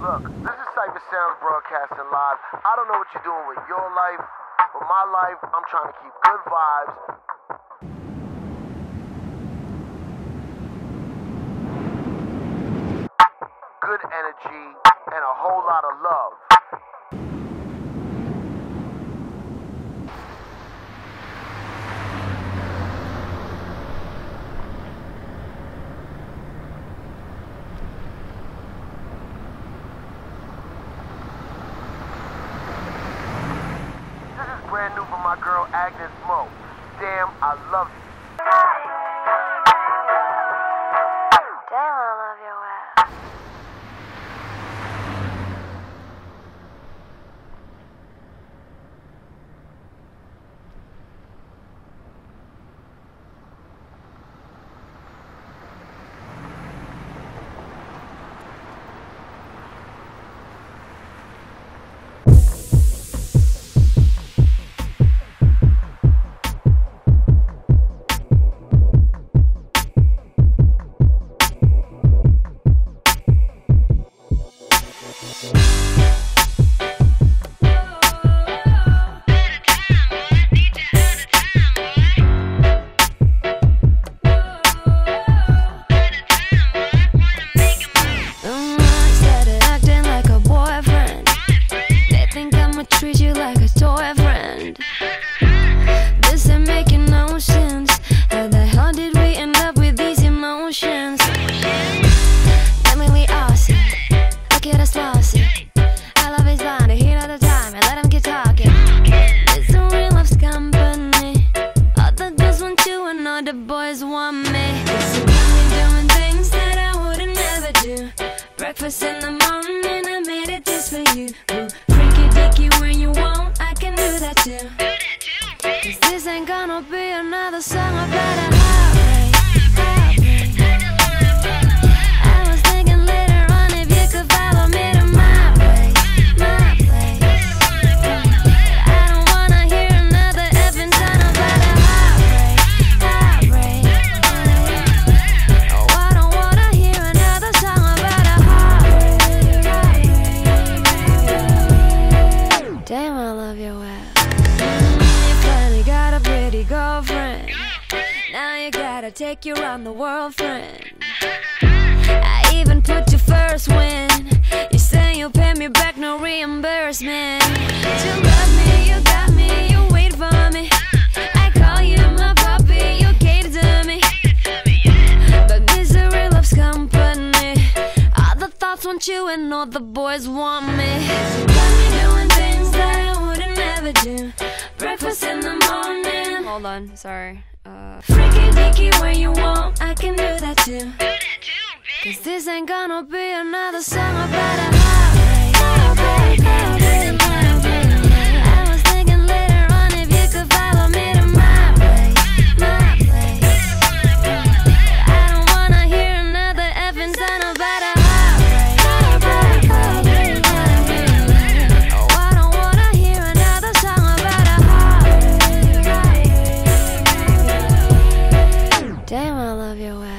Look, this is Cipha Sounds broadcasting live. I don't know what you're doing with your life, but my life, I'm trying to keep good vibes. Good energy and a whole lot of love. I love you. Treat you like a toy friend. Boys want me. Me doing things that I wouldn't ever do. Breakfast in the morning, I made it just for you. Ooh, freaky dicky when you want, I love your ass. You finally got a pretty girlfriend. Now you gotta take you around the world, friend. I even put you first when you say you'll pay me back, no reimbursement. You love me, you got me, you wait for me. I call you my puppy, you cater to me. But misery loves company. All the thoughts want you, and all the boys want me. I wouldn't ever do. Breakfast in the morning. Hold on, sorry. Uh, Freaky dicky when you want, I can do that too. Cause this ain't gonna be another song about a love your ass.